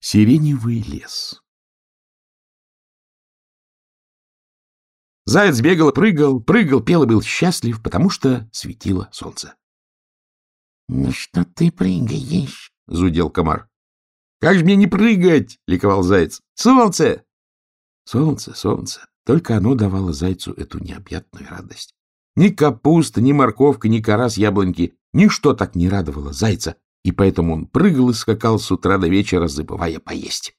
Сиреневый лес Заяц бегал, прыгал, прыгал, пел и был счастлив, потому что светило солнце. — Ну что ты прыгаешь? — зудел комар. — Как же мне не прыгать? — ликовал заяц. — Солнце! Солнце, солнце. Только оно давало зайцу эту необъятную радость. Ни капуста, ни морковка, ни кора с яблоньки, ничто так не радовало зайца, и поэтому он прыгал и скакал с утра до вечера, забывая поесть.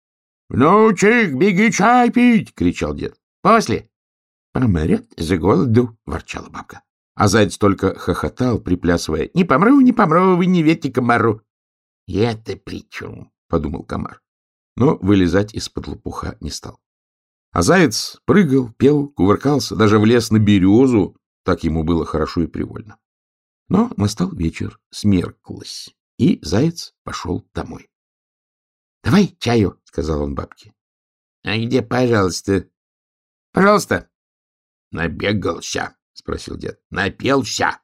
— Внучек, беги чай пить! — кричал дед. — После. — Помрет за голоду, — ворчала бабка. А заяц только хохотал, приплясывая. — Не помру, не помру, вы не верьте комару. — Я-то при чем? — подумал комар. Но вылезать из-под лопуха не стал. А заяц прыгал, пел, кувыркался, даже влез на березу, так ему было хорошо и привольно. Но настал вечер, смерклось, и заяц пошел домой. — Давай чаю, — сказал он бабке. — А где, пожалуйста? — Пожалуйста, — Набегался, — спросил дед. — Напелся.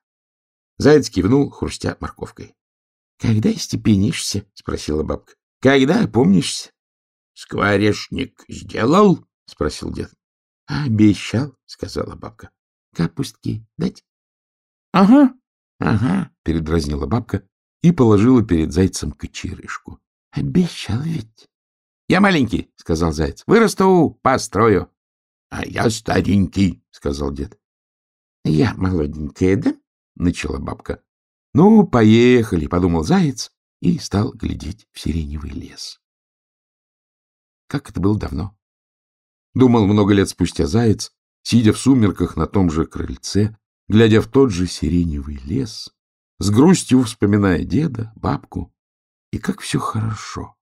Заяц кивнул, хрустя морковкой. — Когда степенишься? — спросила бабка. — Когда опомнишься? — Скворечник сделал? — спросил дед. — Обещал, — сказала бабка. — Капустки дать? — Ага, ага, — передразнила бабка и положила перед зайцем кочерышку. — Обещал ведь. — Я маленький, — сказал заяц. — Вырасту, построю. — А я старенький, — сказал дед. — Я молоденькая, да? — начала бабка. — Ну, поехали, — подумал заяц и стал глядеть в сиреневый лес. Как это было давно. Думал много лет спустя заяц, сидя в сумерках на том же крыльце, глядя в тот же сиреневый лес, с грустью вспоминая деда, бабку, и как все хорошо,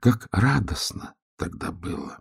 как радостно тогда было.